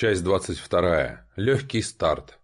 Часть 22. Легкий старт.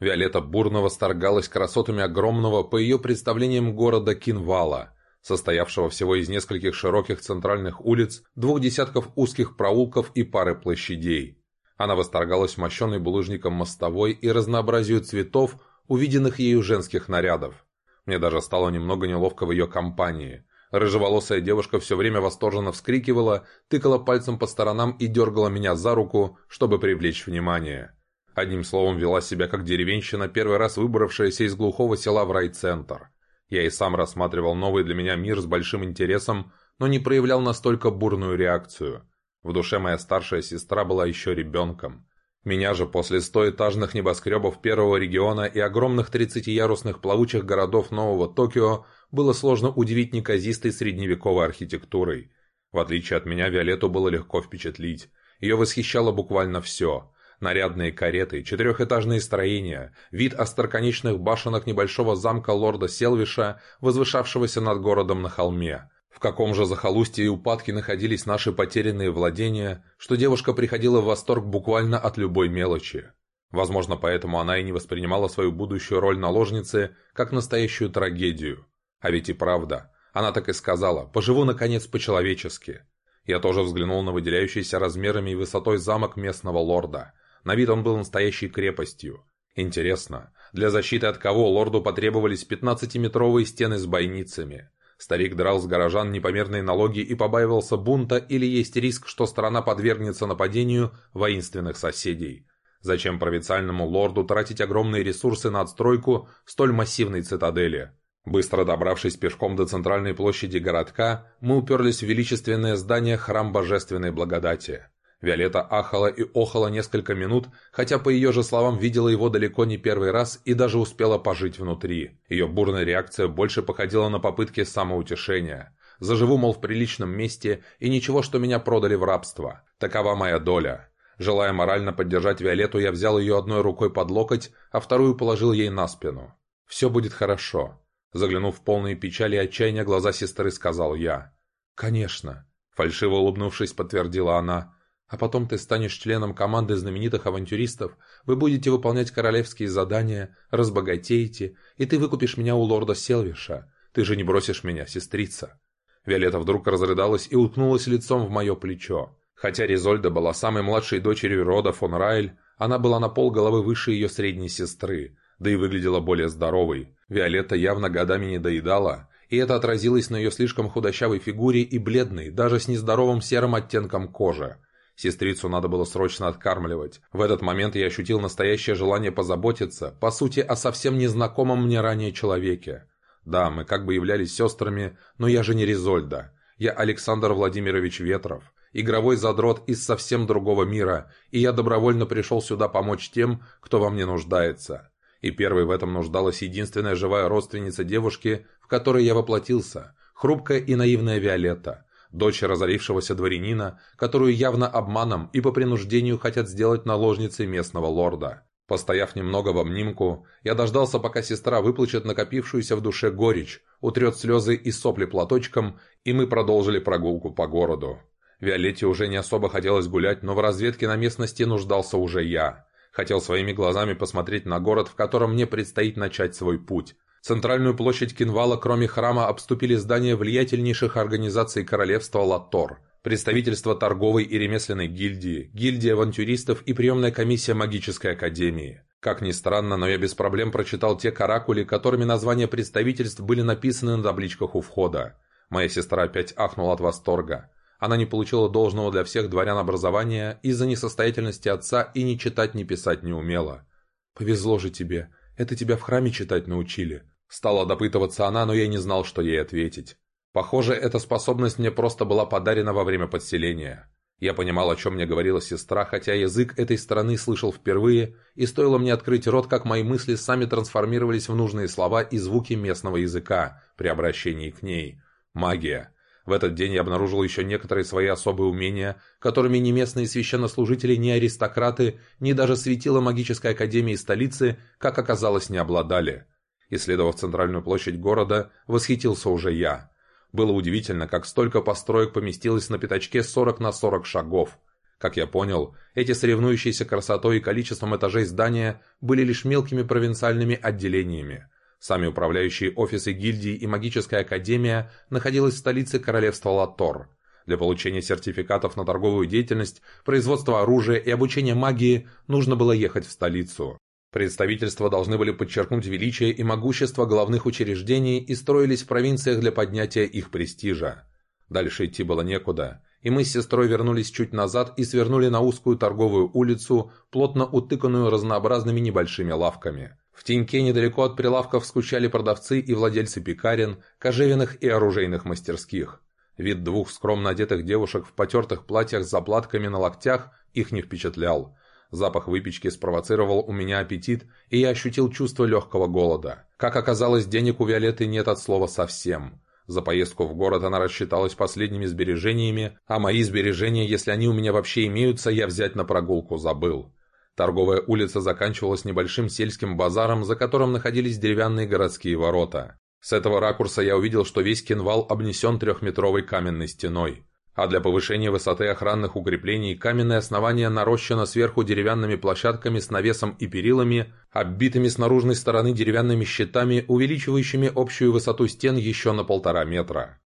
Виолетта бурно восторгалась красотами огромного, по ее представлениям, города Кинвала, состоявшего всего из нескольких широких центральных улиц, двух десятков узких проулков и пары площадей. Она восторгалась мощенной булыжником мостовой и разнообразию цветов, увиденных ею женских нарядов. Мне даже стало немного неловко в ее компании. Рыжеволосая девушка все время восторженно вскрикивала, тыкала пальцем по сторонам и дергала меня за руку, чтобы привлечь внимание. Одним словом, вела себя как деревенщина, первый раз выбравшаяся из глухого села в райцентр. Я и сам рассматривал новый для меня мир с большим интересом, но не проявлял настолько бурную реакцию. В душе моя старшая сестра была еще ребенком. Меня же после стоэтажных небоскребов первого региона и огромных 30-ярусных плавучих городов нового Токио было сложно удивить неказистой средневековой архитектурой. В отличие от меня, Виолетту было легко впечатлить. Ее восхищало буквально все. Нарядные кареты, четырехэтажные строения, вид остроконечных башенок небольшого замка лорда Селвиша, возвышавшегося над городом на холме. В каком же захолустье и упадке находились наши потерянные владения, что девушка приходила в восторг буквально от любой мелочи. Возможно, поэтому она и не воспринимала свою будущую роль наложницы как настоящую трагедию. А ведь и правда. Она так и сказала «поживу, наконец, по-человечески». Я тоже взглянул на выделяющийся размерами и высотой замок местного лорда. На вид он был настоящей крепостью. Интересно, для защиты от кого лорду потребовались 15-метровые стены с бойницами? Старик драл с горожан непомерные налоги и побаивался бунта или есть риск, что страна подвергнется нападению воинственных соседей. Зачем провинциальному лорду тратить огромные ресурсы на отстройку столь массивной цитадели? Быстро добравшись пешком до центральной площади городка, мы уперлись в величественное здание Храм Божественной Благодати. Виолетта ахала и охала несколько минут, хотя, по ее же словам, видела его далеко не первый раз и даже успела пожить внутри. Ее бурная реакция больше походила на попытки самоутешения. Заживу, мол, в приличном месте, и ничего, что меня продали в рабство. Такова моя доля. Желая морально поддержать Виолетту, я взял ее одной рукой под локоть, а вторую положил ей на спину. «Все будет хорошо. Заглянув в полные печали и отчаяния глаза сестры, сказал я. «Конечно», — фальшиво улыбнувшись, подтвердила она. «А потом ты станешь членом команды знаменитых авантюристов, вы будете выполнять королевские задания, разбогатеете, и ты выкупишь меня у лорда Селвиша. Ты же не бросишь меня, сестрица». Виолетта вдруг разрыдалась и уткнулась лицом в мое плечо. Хотя Ризольда была самой младшей дочерью рода фон Райль, она была на пол головы выше ее средней сестры, да и выглядела более здоровой. Виолетта явно годами не доедала, и это отразилось на ее слишком худощавой фигуре и бледной, даже с нездоровым серым оттенком кожи. Сестрицу надо было срочно откармливать. В этот момент я ощутил настоящее желание позаботиться, по сути, о совсем незнакомом мне ранее человеке. Да, мы как бы являлись сестрами, но я же не Резольда. Я Александр Владимирович Ветров, игровой задрот из совсем другого мира, и я добровольно пришел сюда помочь тем, кто во мне нуждается и первой в этом нуждалась единственная живая родственница девушки, в которой я воплотился, хрупкая и наивная Виолетта, дочь разорившегося дворянина, которую явно обманом и по принуждению хотят сделать наложницей местного лорда. Постояв немного в обнимку, я дождался, пока сестра выплачет накопившуюся в душе горечь, утрет слезы и сопли платочком, и мы продолжили прогулку по городу. Виолетте уже не особо хотелось гулять, но в разведке на местности нуждался уже я. Хотел своими глазами посмотреть на город, в котором мне предстоит начать свой путь. Центральную площадь Кинвала, кроме храма, обступили здания влиятельнейших организаций королевства Латор, представительство торговой и ремесленной гильдии, гильдия авантюристов и приемная комиссия магической академии. Как ни странно, но я без проблем прочитал те каракули, которыми названия представительств были написаны на табличках у входа. Моя сестра опять ахнула от восторга. Она не получила должного для всех дворян образования из-за несостоятельности отца и ни читать, ни писать не умела. «Повезло же тебе. Это тебя в храме читать научили». Стала допытываться она, но я не знал, что ей ответить. Похоже, эта способность мне просто была подарена во время подселения. Я понимал, о чем мне говорила сестра, хотя язык этой страны слышал впервые, и стоило мне открыть рот, как мои мысли сами трансформировались в нужные слова и звуки местного языка при обращении к ней. Магия. В этот день я обнаружил еще некоторые свои особые умения, которыми ни местные священнослужители, ни аристократы, ни даже светила магической академии столицы, как оказалось, не обладали. Исследовав центральную площадь города, восхитился уже я. Было удивительно, как столько построек поместилось на пятачке 40 на 40 шагов. Как я понял, эти соревнующиеся красотой и количеством этажей здания были лишь мелкими провинциальными отделениями. Сами управляющие офисы гильдии и магическая академия находилась в столице королевства Латор. Для получения сертификатов на торговую деятельность, производство оружия и обучение магии нужно было ехать в столицу. Представительства должны были подчеркнуть величие и могущество главных учреждений и строились в провинциях для поднятия их престижа. Дальше идти было некуда и мы с сестрой вернулись чуть назад и свернули на узкую торговую улицу, плотно утыканную разнообразными небольшими лавками. В теньке недалеко от прилавков скучали продавцы и владельцы пекарен, кожевенных и оружейных мастерских. Вид двух скромно одетых девушек в потертых платьях с заплатками на локтях их не впечатлял. Запах выпечки спровоцировал у меня аппетит, и я ощутил чувство легкого голода. Как оказалось, денег у Виолетты нет от слова совсем. За поездку в город она рассчиталась последними сбережениями, а мои сбережения, если они у меня вообще имеются, я взять на прогулку забыл. Торговая улица заканчивалась небольшим сельским базаром, за которым находились деревянные городские ворота. С этого ракурса я увидел, что весь кинвал обнесен трехметровой каменной стеной а для повышения высоты охранных укреплений каменное основание нарощено сверху деревянными площадками с навесом и перилами, оббитыми с наружной стороны деревянными щитами, увеличивающими общую высоту стен еще на полтора метра.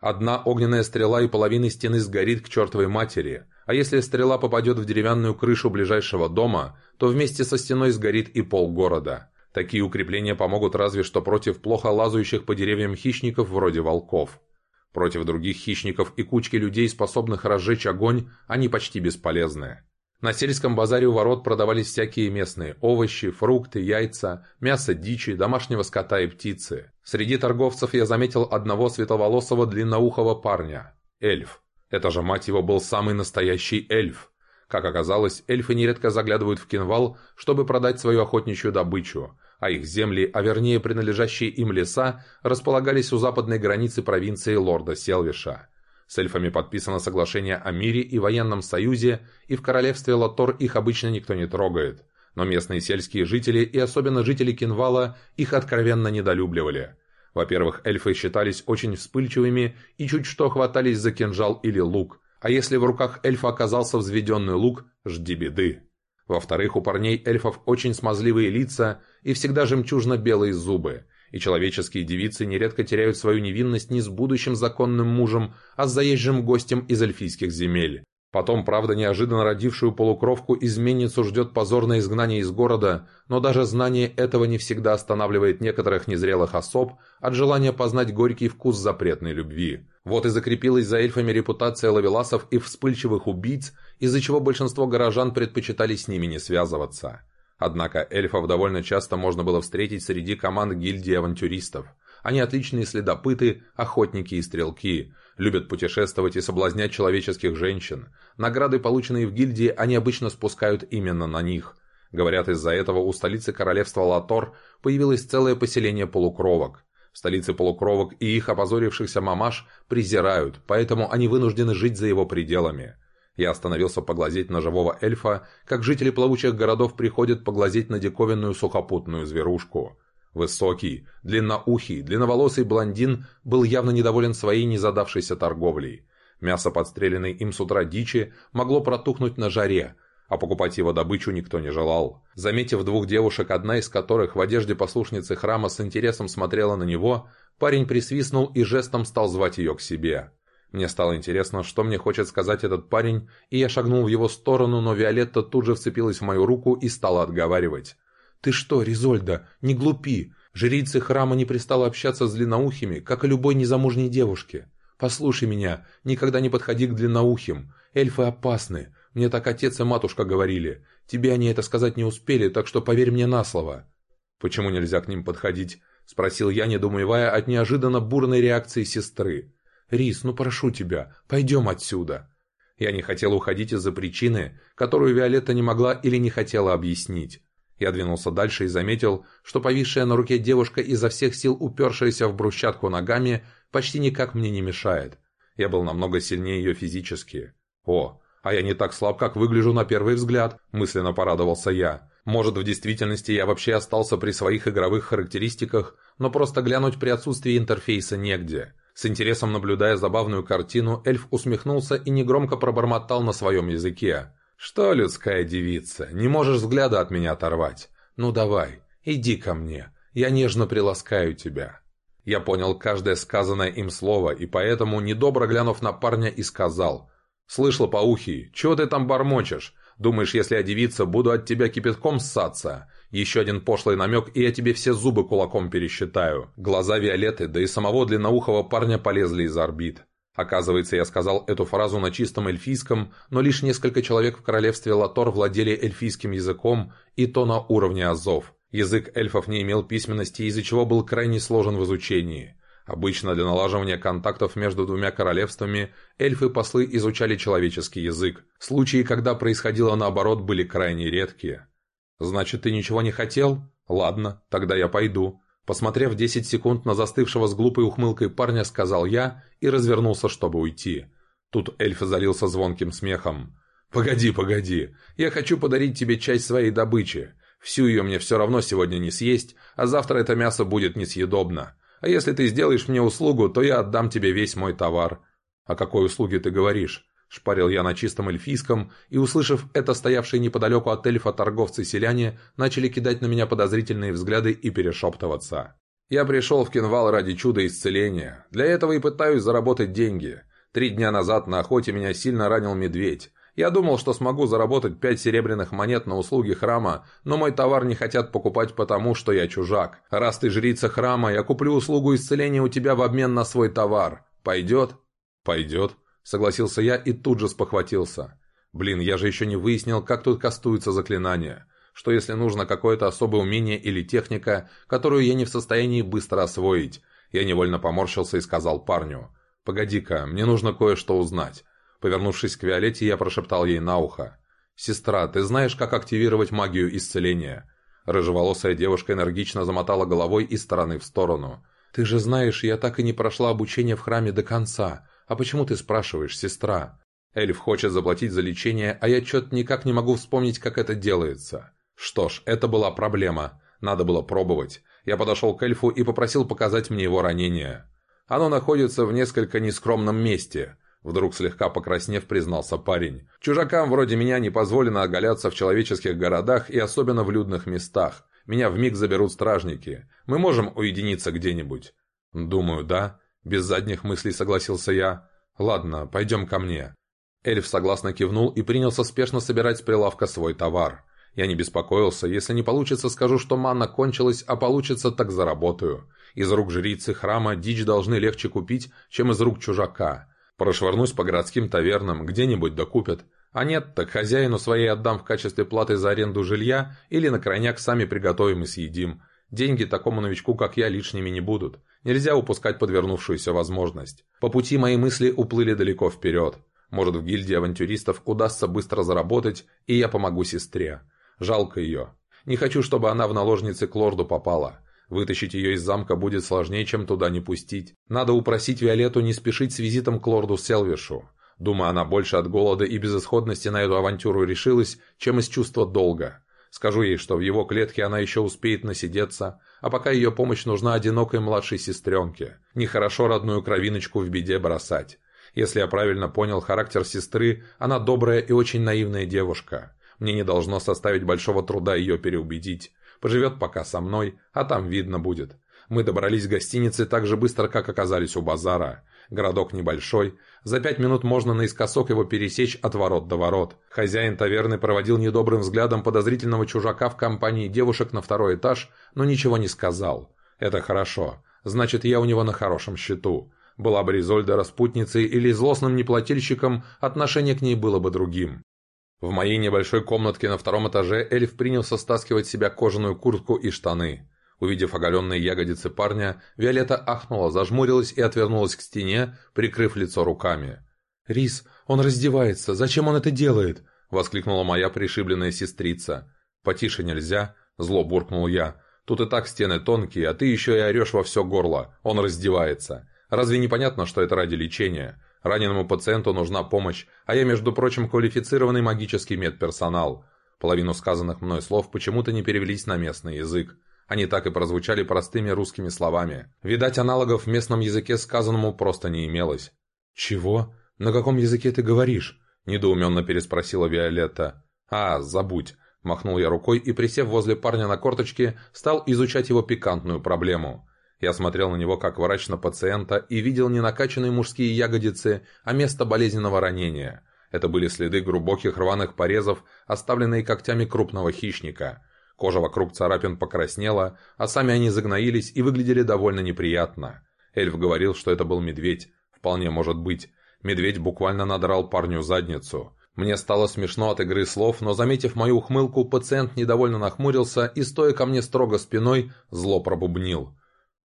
Одна огненная стрела и половина стены сгорит к чертовой матери, а если стрела попадет в деревянную крышу ближайшего дома, то вместе со стеной сгорит и пол города. Такие укрепления помогут разве что против плохо лазающих по деревьям хищников вроде волков. Против других хищников и кучки людей, способных разжечь огонь, они почти бесполезны. На сельском базаре у ворот продавались всякие местные овощи, фрукты, яйца, мясо дичи, домашнего скота и птицы. Среди торговцев я заметил одного светловолосого длинноухого парня. Эльф. Это же, мать его, был самый настоящий эльф. Как оказалось, эльфы нередко заглядывают в кинвал, чтобы продать свою охотничью добычу, а их земли, а вернее принадлежащие им леса, располагались у западной границы провинции лорда Селвиша. С эльфами подписано соглашение о мире и военном союзе, и в королевстве Латор их обычно никто не трогает. Но местные сельские жители, и особенно жители Кинвала, их откровенно недолюбливали. Во-первых, эльфы считались очень вспыльчивыми и чуть что хватались за кинжал или лук, а если в руках эльфа оказался взведенный лук, жди беды. Во-вторых, у парней эльфов очень смазливые лица и всегда жемчужно-белые зубы, и человеческие девицы нередко теряют свою невинность не с будущим законным мужем, а с заезжим гостем из эльфийских земель. Потом, правда, неожиданно родившую полукровку изменницу ждет позорное изгнание из города, но даже знание этого не всегда останавливает некоторых незрелых особ от желания познать горький вкус запретной любви. Вот и закрепилась за эльфами репутация лавеласов и вспыльчивых убийц, из-за чего большинство горожан предпочитали с ними не связываться. Однако эльфов довольно часто можно было встретить среди команд гильдии авантюристов. Они отличные следопыты, охотники и стрелки, любят путешествовать и соблазнять человеческих женщин. Награды, полученные в гильдии, они обычно спускают именно на них. Говорят, из-за этого у столицы королевства Латор появилось целое поселение полукровок. В столице полукровок и их опозорившихся мамаш презирают, поэтому они вынуждены жить за его пределами. Я остановился поглазеть на живого эльфа, как жители плавучих городов приходят поглазеть на диковинную сухопутную зверушку. Высокий, длинноухий, длинноволосый блондин был явно недоволен своей незадавшейся торговлей. Мясо, подстреленной им с утра дичи, могло протухнуть на жаре, а покупать его добычу никто не желал. Заметив двух девушек, одна из которых в одежде послушницы храма с интересом смотрела на него, парень присвистнул и жестом стал звать ее к себе. Мне стало интересно, что мне хочет сказать этот парень, и я шагнул в его сторону, но Виолетта тут же вцепилась в мою руку и стала отговаривать. «Ты что, Ризольда, не глупи. Жрице храма не пристало общаться с длинноухими, как и любой незамужней девушке. Послушай меня, никогда не подходи к длинноухим. Эльфы опасны. Мне так отец и матушка говорили. Тебе они это сказать не успели, так что поверь мне на слово». «Почему нельзя к ним подходить?» – спросил я, недоумевая от неожиданно бурной реакции сестры. «Рис, ну прошу тебя, пойдем отсюда». Я не хотел уходить из-за причины, которую Виолетта не могла или не хотела объяснить. Я двинулся дальше и заметил, что повисшая на руке девушка изо всех сил упершаяся в брусчатку ногами почти никак мне не мешает. Я был намного сильнее ее физически. «О, а я не так слаб, как выгляжу на первый взгляд», – мысленно порадовался я. «Может, в действительности я вообще остался при своих игровых характеристиках, но просто глянуть при отсутствии интерфейса негде. С интересом наблюдая забавную картину, эльф усмехнулся и негромко пробормотал на своем языке. «Что, людская девица, не можешь взгляда от меня оторвать? Ну давай, иди ко мне, я нежно приласкаю тебя». Я понял каждое сказанное им слово, и поэтому, недобро глянув на парня, и сказал. «Слышал, паухий, чего ты там бормочешь? Думаешь, если я девица, буду от тебя кипятком ссаться? Еще один пошлый намек, и я тебе все зубы кулаком пересчитаю». Глаза Виолетты, да и самого длинноухого парня полезли из орбит. Оказывается, я сказал эту фразу на чистом эльфийском, но лишь несколько человек в королевстве Латор владели эльфийским языком, и то на уровне азов. Язык эльфов не имел письменности, из-за чего был крайне сложен в изучении. Обычно для налаживания контактов между двумя королевствами эльфы-послы изучали человеческий язык. Случаи, когда происходило наоборот, были крайне редкие. «Значит, ты ничего не хотел? Ладно, тогда я пойду». Посмотрев 10 секунд на застывшего с глупой ухмылкой парня, сказал я и развернулся, чтобы уйти. Тут эльф залился звонким смехом. «Погоди, погоди, я хочу подарить тебе часть своей добычи. Всю ее мне все равно сегодня не съесть, а завтра это мясо будет несъедобно. А если ты сделаешь мне услугу, то я отдам тебе весь мой товар». «О какой услуге ты говоришь?» Шпарил я на чистом эльфийском, и, услышав это, стоявшие неподалеку от эльфа торговцы-селяне начали кидать на меня подозрительные взгляды и перешептываться. «Я пришел в Кенвал ради чуда исцеления. Для этого и пытаюсь заработать деньги. Три дня назад на охоте меня сильно ранил медведь. Я думал, что смогу заработать пять серебряных монет на услуги храма, но мой товар не хотят покупать потому, что я чужак. Раз ты жрица храма, я куплю услугу исцеления у тебя в обмен на свой товар. Пойдет?» «Пойдет», — согласился я и тут же спохватился. «Блин, я же еще не выяснил, как тут кастуются заклинания. Что если нужно какое-то особое умение или техника, которую я не в состоянии быстро освоить?» Я невольно поморщился и сказал парню. «Погоди-ка, мне нужно кое-что узнать. Повернувшись к Виолетте, я прошептал ей на ухо. «Сестра, ты знаешь, как активировать магию исцеления?» Рыжеволосая девушка энергично замотала головой из стороны в сторону. «Ты же знаешь, я так и не прошла обучение в храме до конца. А почему ты спрашиваешь, сестра?» Эльф хочет заплатить за лечение, а я чё-то никак не могу вспомнить, как это делается. Что ж, это была проблема. Надо было пробовать. Я подошел к эльфу и попросил показать мне его ранение. Оно находится в несколько нескромном месте. Вдруг слегка покраснев, признался парень. «Чужакам вроде меня не позволено оголяться в человеческих городах и особенно в людных местах. Меня вмиг заберут стражники. Мы можем уединиться где-нибудь?» «Думаю, да». Без задних мыслей согласился я. «Ладно, пойдем ко мне». Эльф согласно кивнул и принялся спешно собирать с прилавка свой товар. Я не беспокоился, если не получится, скажу, что манна кончилась, а получится, так заработаю. Из рук жрицы храма дичь должны легче купить, чем из рук чужака. Прошвырнусь по городским тавернам, где-нибудь докупят. А нет, так хозяину своей отдам в качестве платы за аренду жилья или на крайняк сами приготовим и съедим. Деньги такому новичку, как я, лишними не будут. Нельзя упускать подвернувшуюся возможность. По пути мои мысли уплыли далеко вперед. Может, в гильдии авантюристов удастся быстро заработать, и я помогу сестре. Жалко ее. Не хочу, чтобы она в наложницы к лорду попала. Вытащить ее из замка будет сложнее, чем туда не пустить. Надо упросить Виолетту не спешить с визитом к лорду Селвишу. Думаю, она больше от голода и безысходности на эту авантюру решилась, чем из чувства долга. Скажу ей, что в его клетке она еще успеет насидеться, а пока ее помощь нужна одинокой младшей сестренке. Нехорошо родную кровиночку в беде бросать. Если я правильно понял характер сестры, она добрая и очень наивная девушка. Мне не должно составить большого труда ее переубедить. Поживет пока со мной, а там видно будет. Мы добрались к гостинице так же быстро, как оказались у базара. Городок небольшой. За пять минут можно наискосок его пересечь от ворот до ворот. Хозяин таверны проводил недобрым взглядом подозрительного чужака в компании девушек на второй этаж, но ничего не сказал. Это хорошо. Значит, я у него на хорошем счету. Была бы Ризольда распутницей или злостным неплательщиком, отношение к ней было бы другим. В моей небольшой комнатке на втором этаже эльф принялся стаскивать себя кожаную куртку и штаны. Увидев оголенные ягодицы парня, Виолетта ахнула, зажмурилась и отвернулась к стене, прикрыв лицо руками. «Рис, он раздевается! Зачем он это делает?» — воскликнула моя пришибленная сестрица. «Потише нельзя?» — зло буркнул я. «Тут и так стены тонкие, а ты еще и орешь во все горло. Он раздевается. Разве непонятно, что это ради лечения? Раненому пациенту нужна помощь, а я, между прочим, квалифицированный магический медперсонал. Половину сказанных мной слов почему-то не перевелись на местный язык. Они так и прозвучали простыми русскими словами. Видать, аналогов в местном языке сказанному просто не имелось. «Чего? На каком языке ты говоришь?» – недоуменно переспросила Виолетта. «А, забудь», – махнул я рукой и, присев возле парня на корточке, стал изучать его пикантную проблему. Я смотрел на него как врач на пациента и видел не накачанные мужские ягодицы, а место болезненного ранения. Это были следы глубоких рваных порезов, оставленные когтями крупного хищника. Кожа вокруг царапин покраснела, а сами они загноились и выглядели довольно неприятно. Эльф говорил, что это был медведь. Вполне может быть. Медведь буквально надрал парню задницу. Мне стало смешно от игры слов, но, заметив мою ухмылку, пациент недовольно нахмурился и, стоя ко мне строго спиной, зло пробубнил.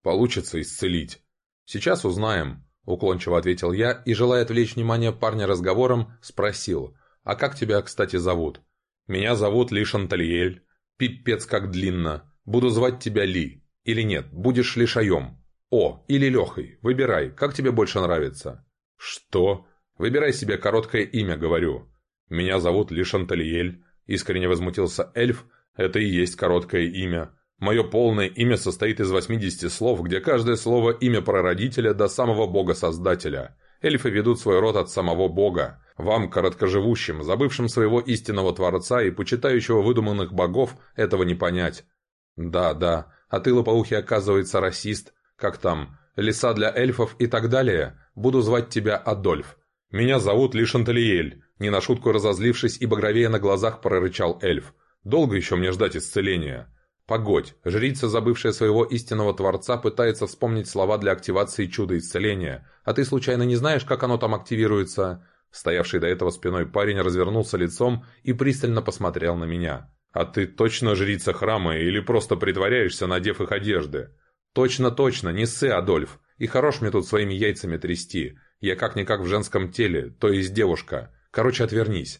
«Получится исцелить». «Сейчас узнаем», — уклончиво ответил я и, желая отвлечь внимание парня разговором, спросил. «А как тебя, кстати, зовут?» «Меня зовут Ли Шантальель. Пипец как длинно. Буду звать тебя Ли. Или нет, будешь Лишаем. О, или Лехой. Выбирай, как тебе больше нравится?» «Что?» «Выбирай себе короткое имя, говорю». «Меня зовут Ли Шантальель», — искренне возмутился эльф. «Это и есть короткое имя. Мое полное имя состоит из 80 слов, где каждое слово – имя прародителя до самого бога-создателя. Эльфы ведут свой род от самого бога. Вам, короткоживущим, забывшим своего истинного Творца и почитающего выдуманных богов, этого не понять. Да, да, а ты, лопоухий, оказывается, расист. Как там, леса для эльфов и так далее? Буду звать тебя Адольф. Меня зовут Лишанталиэль. Не на шутку разозлившись и багровея на глазах прорычал эльф. Долго еще мне ждать исцеления? Погодь, жрица, забывшая своего истинного Творца, пытается вспомнить слова для активации чуда исцеления. А ты случайно не знаешь, как оно там активируется?» Стоявший до этого спиной парень развернулся лицом и пристально посмотрел на меня. «А ты точно жрица храма или просто притворяешься, надев их одежды?» «Точно-точно, не ссы, Адольф. И хорош мне тут своими яйцами трясти. Я как-никак в женском теле, то есть девушка. Короче, отвернись».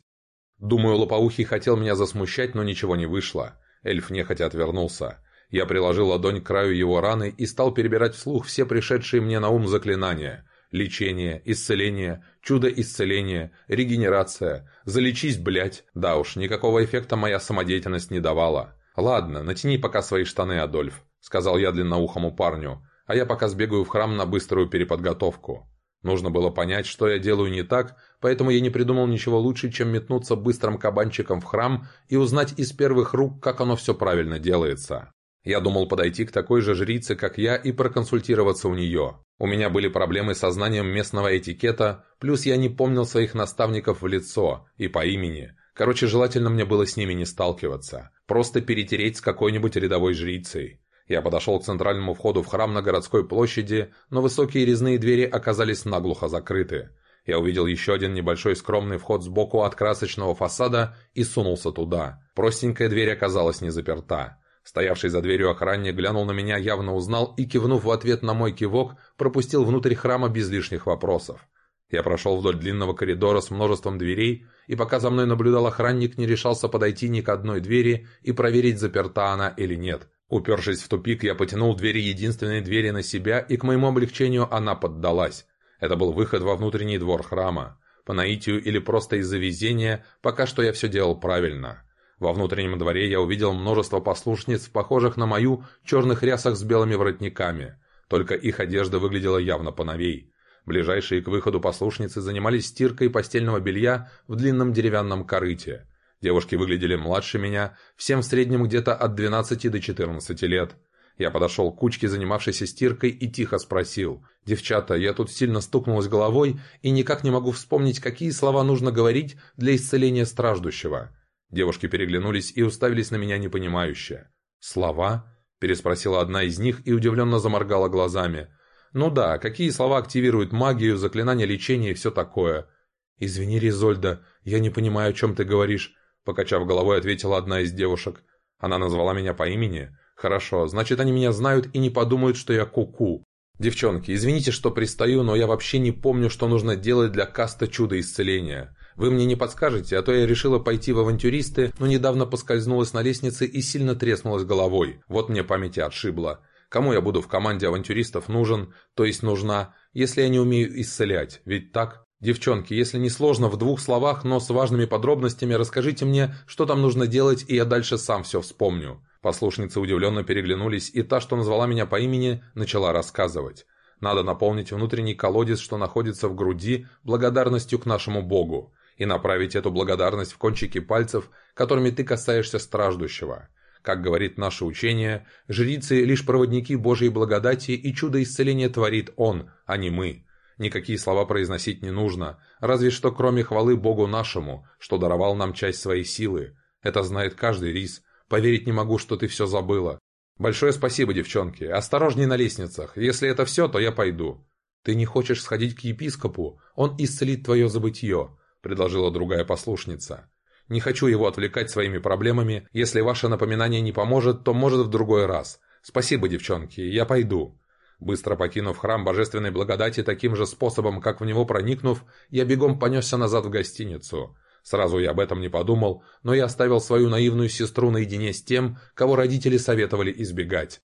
Думаю, лопоухий хотел меня засмущать, но ничего не вышло. Эльф нехотя отвернулся. Я приложил ладонь к краю его раны и стал перебирать вслух все пришедшие мне на ум заклинания. Лечение, исцеление, чудо исцеления, регенерация. Залечись, блядь. Да уж, никакого эффекта моя самодеятельность не давала. «Ладно, натяни пока свои штаны, Адольф», — сказал я длинноухому парню, «а я пока сбегаю в храм на быструю переподготовку». Нужно было понять, что я делаю не так, поэтому я не придумал ничего лучше, чем метнуться быстрым кабанчиком в храм и узнать из первых рук, как оно все правильно делается. Я думал подойти к такой же жрице, как я, и проконсультироваться у нее. У меня были проблемы со знанием местного этикета, плюс я не помнил своих наставников в лицо и по имени. Короче, желательно мне было с ними не сталкиваться. Просто перетереть с какой-нибудь рядовой жрицей. Я подошел к центральному входу в храм на городской площади, но высокие резные двери оказались наглухо закрыты. Я увидел еще один небольшой скромный вход сбоку от красочного фасада и сунулся туда. Простенькая дверь оказалась не заперта. Стоявший за дверью охранник глянул на меня, явно узнал и, кивнув в ответ на мой кивок, пропустил внутрь храма без лишних вопросов. Я прошел вдоль длинного коридора с множеством дверей, и пока за мной наблюдал охранник, не решался подойти ни к одной двери и проверить, заперта она или нет. Упершись в тупик, я потянул двери единственной двери на себя, и к моему облегчению она поддалась. Это был выход во внутренний двор храма. По наитию или просто из-за везения, пока что я все делал правильно. Во внутреннем дворе я увидел множество послушниц, похожих на мою, черных рясах с белыми воротниками. Только их одежда выглядела явно поновей. Ближайшие к выходу послушницы занимались стиркой постельного белья в длинном деревянном корыте. Девушки выглядели младше меня, всем в среднем где-то от 12 до 14 лет. Я подошел к кучке, занимавшейся стиркой, и тихо спросил. «Девчата, я тут сильно стукнулась головой и никак не могу вспомнить, какие слова нужно говорить для исцеления страждущего». Девушки переглянулись и уставились на меня непонимающе. «Слова?» – переспросила одна из них и удивленно заморгала глазами. «Ну да, какие слова активируют магию, заклинания лечения и все такое?» «Извини, Ризольда, я не понимаю, о чем ты говоришь. Покачав головой, ответила одна из девушек. Она назвала меня по имени? Хорошо, значит они меня знают и не подумают, что я куку. -ку. Девчонки, извините, что пристаю, но я вообще не помню, что нужно делать для каста чуда исцеления. Вы мне не подскажете, а то я решила пойти в авантюристы, но недавно поскользнулась на лестнице и сильно треснулась головой. Вот мне памяти отшибло. Кому я буду в команде авантюристов нужен, то есть нужна, если я не умею исцелять, ведь так? «Девчонки, если не сложно, в двух словах, но с важными подробностями, расскажите мне, что там нужно делать, и я дальше сам все вспомню». Послушницы удивленно переглянулись, и та, что назвала меня по имени, начала рассказывать. Надо наполнить внутренний колодец, что находится в груди, благодарностью к нашему Богу, и направить эту благодарность в кончики пальцев, которыми ты касаешься страждущего. Как говорит наше учение, жрицы – лишь проводники Божьей благодати, и чудо исцеления творит Он, а не мы. Никакие слова произносить не нужно, разве что кроме хвалы Богу нашему, что даровал нам часть своей силы. Это знает каждый рис. Поверить не могу, что ты все забыла. «Большое спасибо, девчонки. Осторожней на лестницах. Если это все, то я пойду». «Ты не хочешь сходить к епископу? Он исцелит твое забытье», — предложила другая послушница. «Не хочу его отвлекать своими проблемами. Если ваше напоминание не поможет, то может в другой раз. Спасибо, девчонки. Я пойду». Быстро покинув храм божественной благодати таким же способом, как в него проникнув, я бегом понесся назад в гостиницу. Сразу я об этом не подумал, но я оставил свою наивную сестру наедине с тем, кого родители советовали избегать.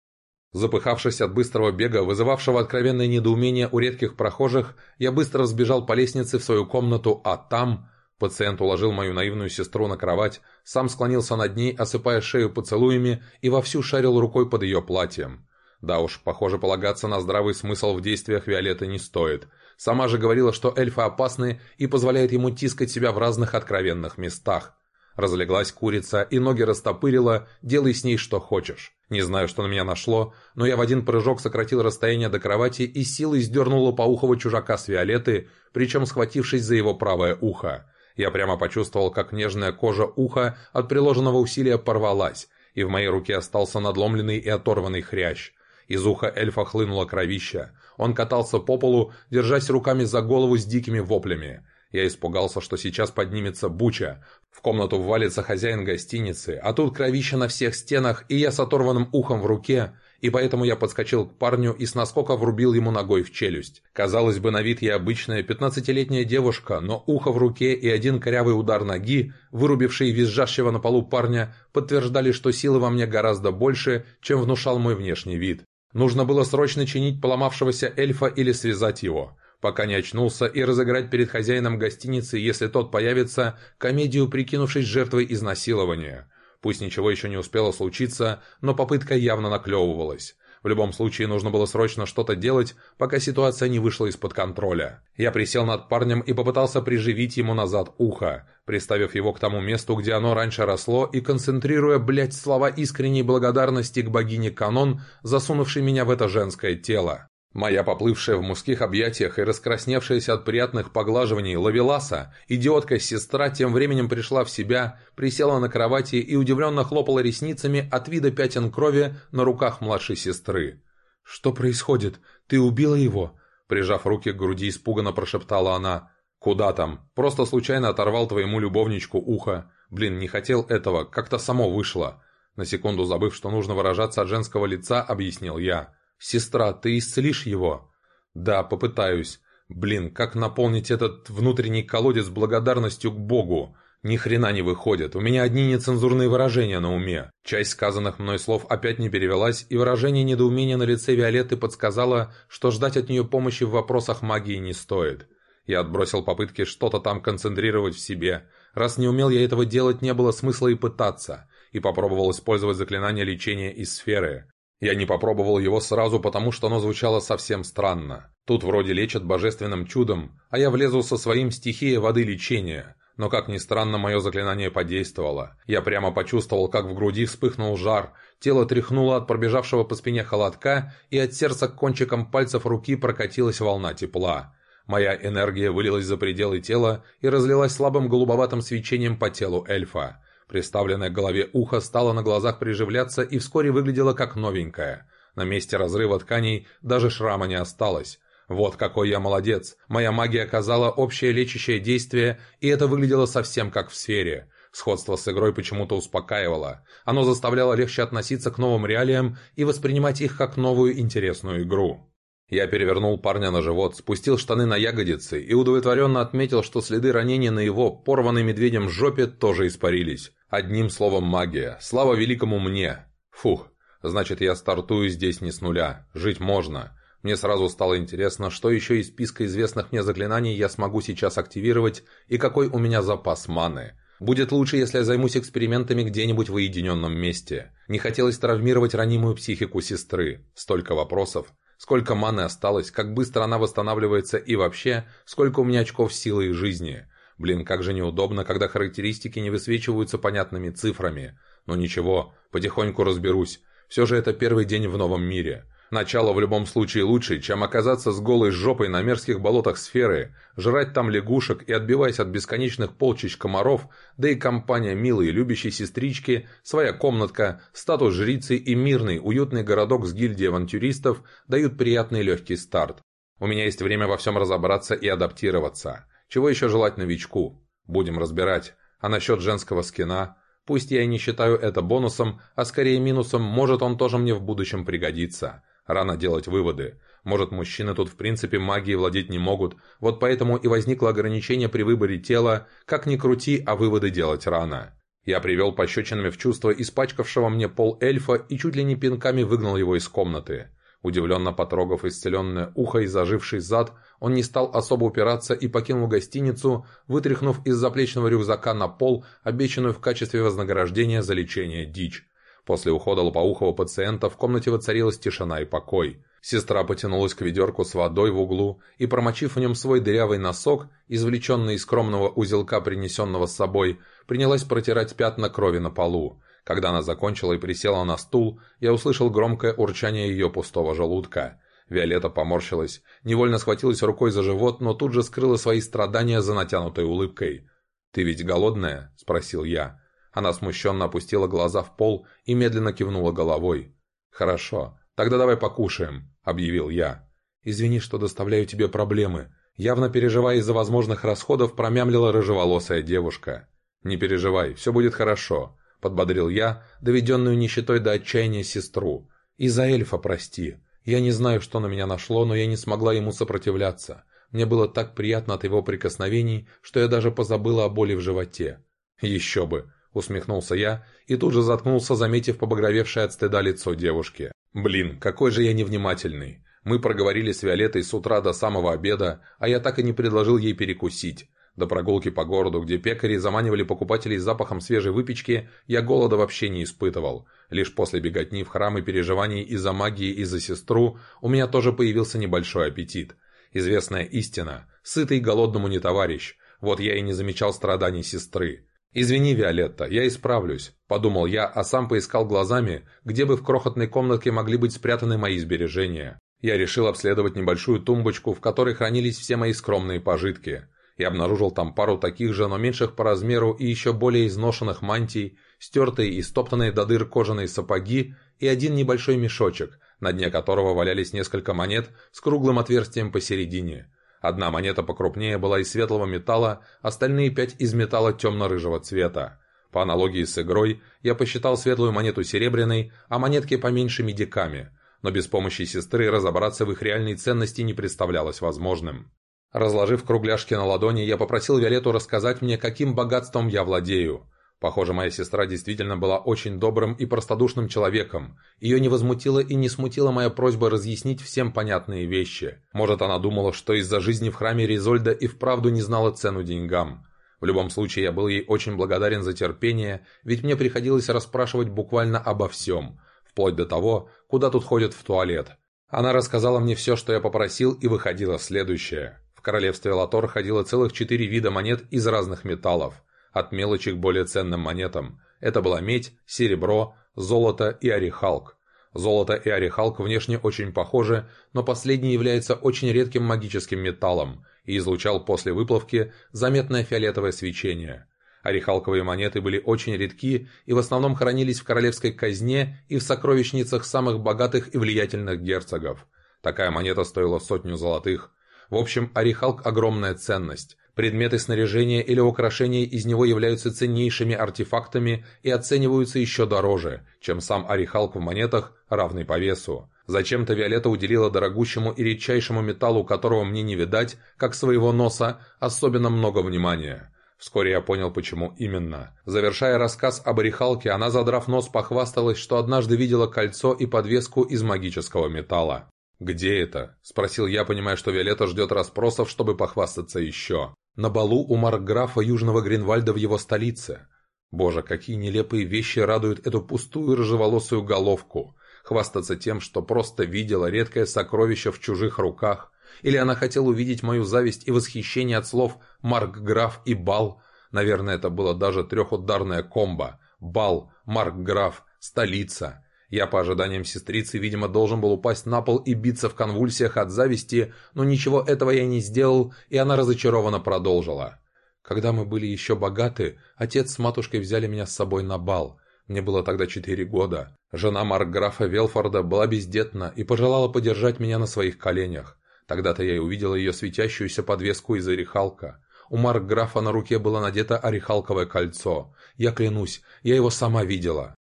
Запыхавшись от быстрого бега, вызывавшего откровенное недоумение у редких прохожих, я быстро взбежал по лестнице в свою комнату, а там... Пациент уложил мою наивную сестру на кровать, сам склонился над ней, осыпая шею поцелуями, и вовсю шарил рукой под ее платьем. Да уж, похоже, полагаться на здравый смысл в действиях Виолетты не стоит. Сама же говорила, что эльфы опасны и позволяет ему тискать себя в разных откровенных местах. Разлеглась курица и ноги растопырила, делай с ней что хочешь. Не знаю, что на меня нашло, но я в один прыжок сократил расстояние до кровати и силой сдернула паухого чужака с Виолетты, причем схватившись за его правое ухо. Я прямо почувствовал, как нежная кожа уха от приложенного усилия порвалась, и в моей руке остался надломленный и оторванный хрящ. Из уха эльфа хлынула кровища. Он катался по полу, держась руками за голову с дикими воплями. Я испугался, что сейчас поднимется буча. В комнату ввалится хозяин гостиницы, а тут кровища на всех стенах, и я с оторванным ухом в руке, и поэтому я подскочил к парню и с наскока врубил ему ногой в челюсть. Казалось бы, на вид я обычная пятнадцатилетняя девушка, но ухо в руке и один корявый удар ноги, вырубивший визжащего на полу парня, подтверждали, что силы во мне гораздо больше, чем внушал мой внешний вид. Нужно было срочно чинить поломавшегося эльфа или связать его, пока не очнулся, и разыграть перед хозяином гостиницы, если тот появится, комедию, прикинувшись жертвой изнасилования. Пусть ничего еще не успело случиться, но попытка явно наклевывалась. В любом случае нужно было срочно что-то делать, пока ситуация не вышла из-под контроля. Я присел над парнем и попытался приживить ему назад ухо, приставив его к тому месту, где оно раньше росло, и концентрируя, блять, слова искренней благодарности к богине Канон, засунувшей меня в это женское тело. Моя поплывшая в мужских объятиях и раскрасневшаяся от приятных поглаживаний лавеласа, идиотка-сестра тем временем пришла в себя, присела на кровати и удивленно хлопала ресницами от вида пятен крови на руках младшей сестры. «Что происходит? Ты убила его?» Прижав руки к груди, испуганно прошептала она. «Куда там? Просто случайно оторвал твоему любовничку ухо. Блин, не хотел этого, как-то само вышло». На секунду забыв, что нужно выражаться от женского лица, объяснил я. «Сестра, ты исцелишь его?» «Да, попытаюсь. Блин, как наполнить этот внутренний колодец благодарностью к Богу? Ни хрена не выходит. У меня одни нецензурные выражения на уме. Часть сказанных мной слов опять не перевелась, и выражение недоумения на лице Виолетты подсказало, что ждать от нее помощи в вопросах магии не стоит. Я отбросил попытки что-то там концентрировать в себе. Раз не умел я этого делать, не было смысла и пытаться. И попробовал использовать заклинание лечения из сферы. Я не попробовал его сразу, потому что оно звучало совсем странно. Тут вроде лечат божественным чудом, а я влезу со своим стихией воды лечения. Но, как ни странно, мое заклинание подействовало. Я прямо почувствовал, как в груди вспыхнул жар, тело тряхнуло от пробежавшего по спине холодка, и от сердца к кончикам пальцев руки прокатилась волна тепла. Моя энергия вылилась за пределы тела и разлилась слабым голубоватым свечением по телу эльфа. Приставленное к голове ухо стало на глазах приживляться и вскоре выглядело как новенькое. На месте разрыва тканей даже шрама не осталось. Вот какой я молодец. Моя магия оказала общее лечащее действие, и это выглядело совсем как в сфере. Сходство с игрой почему-то успокаивало. Оно заставляло легче относиться к новым реалиям и воспринимать их как новую интересную игру. Я перевернул парня на живот, спустил штаны на ягодицы и удовлетворенно отметил, что следы ранения на его порванной медведем жопе тоже испарились. Одним словом магия. Слава великому мне. Фух, значит я стартую здесь не с нуля. Жить можно. Мне сразу стало интересно, что еще из списка известных мне заклинаний я смогу сейчас активировать и какой у меня запас маны. Будет лучше, если я займусь экспериментами где-нибудь в уединенном месте. Не хотелось травмировать ранимую психику сестры. Столько вопросов. Сколько маны осталось, как быстро она восстанавливается и вообще, сколько у меня очков силы и жизни. Блин, как же неудобно, когда характеристики не высвечиваются понятными цифрами. Но ничего, потихоньку разберусь. Все же это первый день в новом мире. Начало в любом случае лучше, чем оказаться с голой жопой на мерзких болотах сферы, жрать там лягушек и отбиваясь от бесконечных полчищ комаров, да и компания милой любящей сестрички, своя комнатка, статус жрицы и мирный, уютный городок с гильдией авантюристов дают приятный легкий старт. У меня есть время во всем разобраться и адаптироваться. Чего еще желать новичку? Будем разбирать. А насчет женского скина? Пусть я и не считаю это бонусом, а скорее минусом, может он тоже мне в будущем пригодится. Рано делать выводы. Может, мужчины тут в принципе магией владеть не могут, вот поэтому и возникло ограничение при выборе тела, как ни крути, а выводы делать рано. Я привел пощечинами в чувство испачкавшего мне пол эльфа и чуть ли не пинками выгнал его из комнаты. Удивленно потрогав исцеленное ухо и заживший зад, он не стал особо упираться и покинул гостиницу, вытряхнув из заплечного рюкзака на пол обещанную в качестве вознаграждения за лечение дичь. После ухода лопоухого пациента в комнате воцарилась тишина и покой. Сестра потянулась к ведерку с водой в углу и, промочив в нем свой дырявый носок, извлеченный из скромного узелка, принесенного с собой, принялась протирать пятна крови на полу. Когда она закончила и присела на стул, я услышал громкое урчание ее пустого желудка. Виолетта поморщилась, невольно схватилась рукой за живот, но тут же скрыла свои страдания за натянутой улыбкой. «Ты ведь голодная?» – спросил я. Она смущенно опустила глаза в пол и медленно кивнула головой. «Хорошо, тогда давай покушаем», – объявил я. «Извини, что доставляю тебе проблемы», – явно переживая из-за возможных расходов, промямлила рыжеволосая девушка. «Не переживай, все будет хорошо подбодрил я, доведенную нищетой до отчаяния сестру. «Из-за эльфа, прости. Я не знаю, что на меня нашло, но я не смогла ему сопротивляться. Мне было так приятно от его прикосновений, что я даже позабыла о боли в животе». «Еще бы!» – усмехнулся я и тут же заткнулся, заметив побагровевшее от стыда лицо девушки. «Блин, какой же я невнимательный!» Мы проговорили с Виолеттой с утра до самого обеда, а я так и не предложил ей перекусить. До прогулки по городу, где пекари заманивали покупателей запахом свежей выпечки, я голода вообще не испытывал. Лишь после беготни в храм и переживаний из-за магии и за сестру у меня тоже появился небольшой аппетит. Известная истина – сытый голодному не товарищ. Вот я и не замечал страданий сестры. «Извини, Виолетта, я исправлюсь», – подумал я, а сам поискал глазами, где бы в крохотной комнатке могли быть спрятаны мои сбережения. Я решил обследовать небольшую тумбочку, в которой хранились все мои скромные пожитки и обнаружил там пару таких же, но меньших по размеру и еще более изношенных мантий, стертые и стоптанные до дыр кожаные сапоги и один небольшой мешочек, на дне которого валялись несколько монет с круглым отверстием посередине. Одна монета покрупнее была из светлого металла, остальные пять из металла темно-рыжего цвета. По аналогии с игрой, я посчитал светлую монету серебряной, а монетки поменьше медиками, но без помощи сестры разобраться в их реальной ценности не представлялось возможным. Разложив кругляшки на ладони, я попросил Виолетту рассказать мне, каким богатством я владею. Похоже, моя сестра действительно была очень добрым и простодушным человеком. Ее не возмутила и не смутила моя просьба разъяснить всем понятные вещи. Может, она думала, что из-за жизни в храме Ризольда и вправду не знала цену деньгам. В любом случае, я был ей очень благодарен за терпение, ведь мне приходилось расспрашивать буквально обо всем, вплоть до того, куда тут ходят в туалет. Она рассказала мне все, что я попросил, и выходило следующее королевстве Латор ходило целых четыре вида монет из разных металлов, от мелочи к более ценным монетам. Это была медь, серебро, золото и орехалк. Золото и орехалк внешне очень похожи, но последний является очень редким магическим металлом и излучал после выплавки заметное фиолетовое свечение. Орехалковые монеты были очень редки и в основном хранились в королевской казне и в сокровищницах самых богатых и влиятельных герцогов. Такая монета стоила сотню золотых, в общем, орехалк – огромная ценность. Предметы снаряжения или украшения из него являются ценнейшими артефактами и оцениваются еще дороже, чем сам орехалк в монетах, равный по весу. Зачем-то Виолетта уделила дорогущему и редчайшему металлу, которого мне не видать, как своего носа, особенно много внимания. Вскоре я понял, почему именно. Завершая рассказ об орехалке, она, задрав нос, похвасталась, что однажды видела кольцо и подвеску из магического металла. «Где это?» – спросил я, понимая, что Виолетта ждет расспросов, чтобы похвастаться еще. На балу у маркграфа Южного Гринвальда в его столице. Боже, какие нелепые вещи радуют эту пустую рыжеволосую головку. Хвастаться тем, что просто видела редкое сокровище в чужих руках. Или она хотела увидеть мою зависть и восхищение от слов «маркграф» и «бал». Наверное, это было даже трехударное комбо. Бал, маркграф, столица. Я, по ожиданиям сестрицы, видимо, должен был упасть на пол и биться в конвульсиях от зависти, но ничего этого я не сделал, и она разочарованно продолжила. Когда мы были еще богаты, отец с матушкой взяли меня с собой на бал. Мне было тогда четыре года. Жена маркграфа Велфорда была бездетна и пожелала подержать меня на своих коленях. Тогда-то я и увидела ее светящуюся подвеску из орехалка. У маркграфа на руке было надето орехалковое кольцо. Я клянусь, я его сама видела.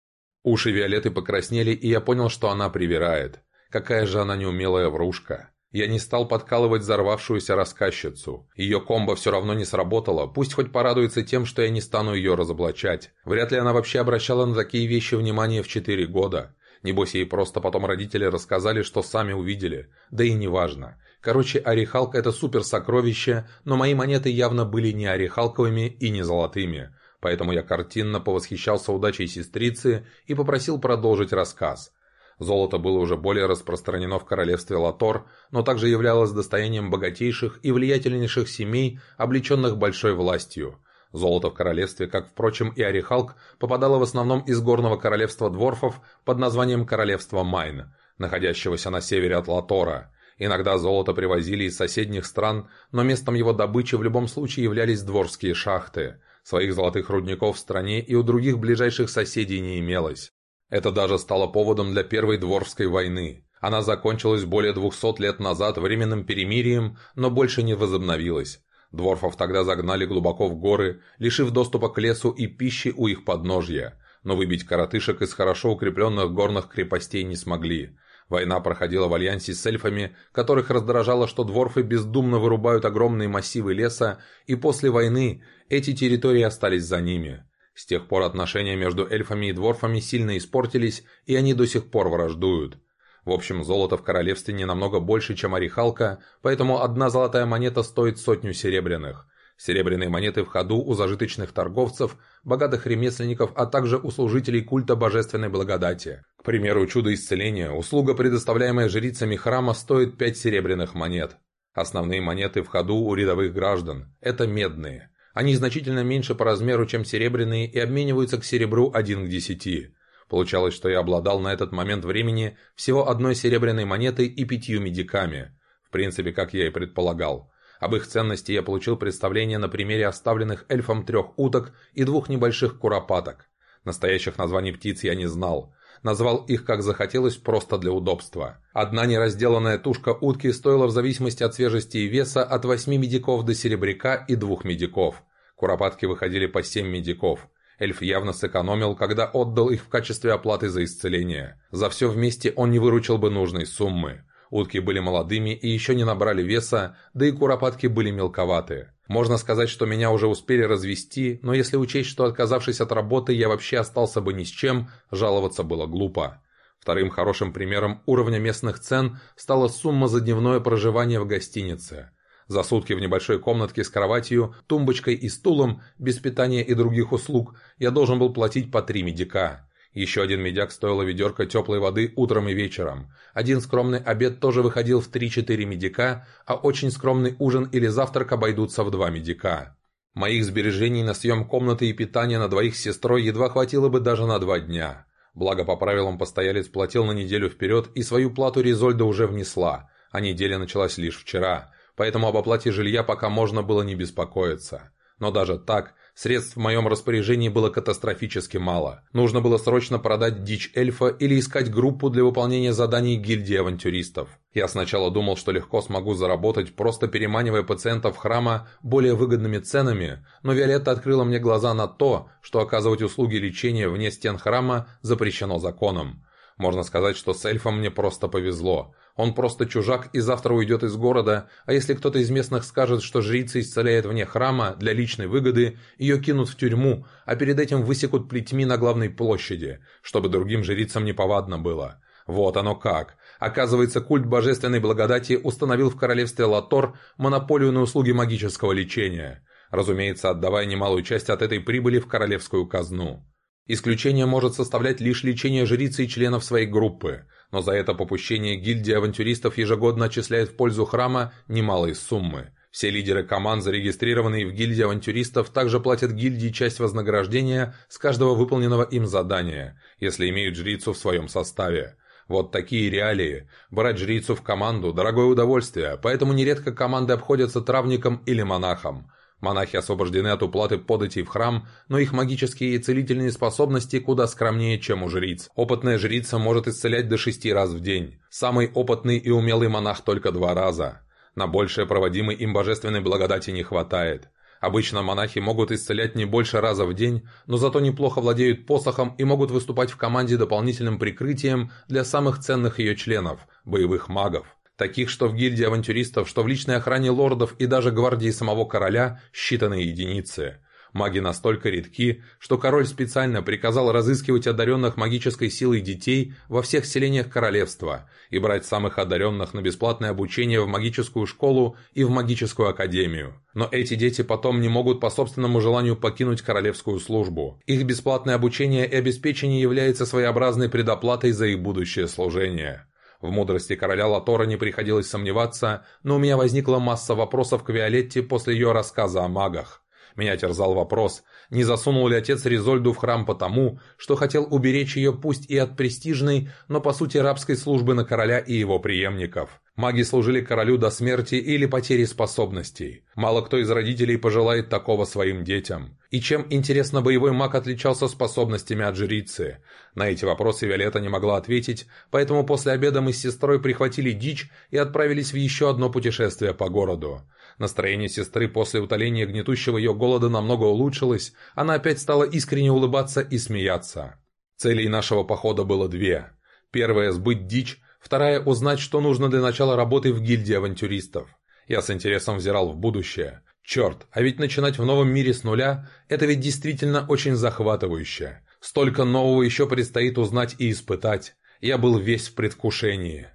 Уши Виолетты покраснели, и я понял, что она привирает. Какая же она неумелая врушка. Я не стал подкалывать взорвавшуюся рассказчицу. Ее комбо все равно не сработало, пусть хоть порадуется тем, что я не стану ее разоблачать. Вряд ли она вообще обращала на такие вещи внимание в четыре года. Небось, ей просто потом родители рассказали, что сами увидели. Да и неважно. Короче, орехалка – это суперсокровище, но мои монеты явно были не орехалковыми и не золотыми поэтому я картинно повосхищался удачей сестрицы и попросил продолжить рассказ. Золото было уже более распространено в королевстве Латор, но также являлось достоянием богатейших и влиятельнейших семей, облеченных большой властью. Золото в королевстве, как, впрочем, и Орехалк, попадало в основном из горного королевства дворфов под названием Королевство Майн, находящегося на севере от Латора. Иногда золото привозили из соседних стран, но местом его добычи в любом случае являлись дворские шахты – Своих золотых рудников в стране и у других ближайших соседей не имелось. Это даже стало поводом для Первой Дворской войны. Она закончилась более 200 лет назад временным перемирием, но больше не возобновилась. Дворфов тогда загнали глубоко в горы, лишив доступа к лесу и пищи у их подножья. Но выбить коротышек из хорошо укрепленных горных крепостей не смогли. Война проходила в альянсе с эльфами, которых раздражало, что дворфы бездумно вырубают огромные массивы леса, и после войны эти территории остались за ними. С тех пор отношения между эльфами и дворфами сильно испортились, и они до сих пор враждуют. В общем, золото в королевстве не намного больше, чем орехалка, поэтому одна золотая монета стоит сотню серебряных. Серебряные монеты в ходу у зажиточных торговцев, богатых ремесленников, а также у служителей культа божественной благодати. К примеру, чудо исцеления, услуга, предоставляемая жрицами храма, стоит 5 серебряных монет. Основные монеты в ходу у рядовых граждан – это медные. Они значительно меньше по размеру, чем серебряные, и обмениваются к серебру 1 к 10. Получалось, что я обладал на этот момент времени всего одной серебряной монетой и пятью медиками. В принципе, как я и предполагал. Об их ценности я получил представление на примере оставленных эльфом трех уток и двух небольших куропаток. Настоящих названий птиц я не знал. Назвал их как захотелось просто для удобства. Одна неразделанная тушка утки стоила в зависимости от свежести и веса от 8 медиков до серебряка и двух медиков. Куропатки выходили по 7 медиков. Эльф явно сэкономил, когда отдал их в качестве оплаты за исцеление. За все вместе он не выручил бы нужной суммы. Утки были молодыми и еще не набрали веса, да и куропатки были мелковатые. Можно сказать, что меня уже успели развести, но если учесть, что отказавшись от работы, я вообще остался бы ни с чем, жаловаться было глупо. Вторым хорошим примером уровня местных цен стала сумма за дневное проживание в гостинице. За сутки в небольшой комнатке с кроватью, тумбочкой и стулом, без питания и других услуг, я должен был платить по три медика. Еще один медяк стоило ведерко теплой воды утром и вечером. Один скромный обед тоже выходил в 3-4 медика, а очень скромный ужин или завтрак обойдутся в 2 медика. Моих сбережений на съем комнаты и питания на двоих с сестрой едва хватило бы даже на два дня. Благо, по правилам, постоялец платил на неделю вперед, и свою плату Ризольда уже внесла, а неделя началась лишь вчера, поэтому об оплате жилья пока можно было не беспокоиться. Но даже так, Средств в моем распоряжении было катастрофически мало. Нужно было срочно продать дичь эльфа или искать группу для выполнения заданий гильдии авантюристов. Я сначала думал, что легко смогу заработать, просто переманивая пациентов храма более выгодными ценами, но Виолетта открыла мне глаза на то, что оказывать услуги лечения вне стен храма запрещено законом. Можно сказать, что с эльфом мне просто повезло. Он просто чужак и завтра уйдет из города, а если кто-то из местных скажет, что жрица исцеляет вне храма для личной выгоды, ее кинут в тюрьму, а перед этим высекут плетьми на главной площади, чтобы другим жрицам неповадно было. Вот оно как. Оказывается, культ божественной благодати установил в королевстве Латор монополию на услуги магического лечения, разумеется, отдавая немалую часть от этой прибыли в королевскую казну. Исключение может составлять лишь лечение жрицы и членов своей группы, но за это попущение гильдия авантюристов ежегодно отчисляет в пользу храма немалые суммы. Все лидеры команд, зарегистрированные в гильдии авантюристов, также платят гильдии часть вознаграждения с каждого выполненного им задания, если имеют жрицу в своем составе. Вот такие реалии. Брать жрицу в команду – дорогое удовольствие, поэтому нередко команды обходятся травником или монахом. Монахи освобождены от уплаты податей в храм, но их магические и целительные способности куда скромнее, чем у жриц. Опытная жрица может исцелять до шести раз в день. Самый опытный и умелый монах только два раза. На большее проводимой им божественной благодати не хватает. Обычно монахи могут исцелять не больше раза в день, но зато неплохо владеют посохом и могут выступать в команде дополнительным прикрытием для самых ценных ее членов – боевых магов таких что в гильдии авантюристов, что в личной охране лордов и даже гвардии самого короля считанные единицы. Маги настолько редки, что король специально приказал разыскивать одаренных магической силой детей во всех селениях королевства и брать самых одаренных на бесплатное обучение в магическую школу и в магическую академию. Но эти дети потом не могут по собственному желанию покинуть королевскую службу. Их бесплатное обучение и обеспечение является своеобразной предоплатой за их будущее служение. В мудрости короля Латора не приходилось сомневаться, но у меня возникла масса вопросов к Виолетте после ее рассказа о магах. Меня терзал вопрос, не засунул ли отец Ризольду в храм потому, что хотел уберечь ее пусть и от престижной, но по сути рабской службы на короля и его преемников. Маги служили королю до смерти или потери способностей. Мало кто из родителей пожелает такого своим детям. И чем, интересно, боевой маг отличался способностями от жрицы? На эти вопросы Виолетта не могла ответить, поэтому после обеда мы с сестрой прихватили дичь и отправились в еще одно путешествие по городу. Настроение сестры после утоления гнетущего ее голода намного улучшилось, она опять стала искренне улыбаться и смеяться. Целей нашего похода было две. Первая – сбыть дичь, Вторая – узнать, что нужно для начала работы в гильдии авантюристов. Я с интересом взирал в будущее. Черт, а ведь начинать в новом мире с нуля – это ведь действительно очень захватывающе. Столько нового еще предстоит узнать и испытать. Я был весь в предвкушении.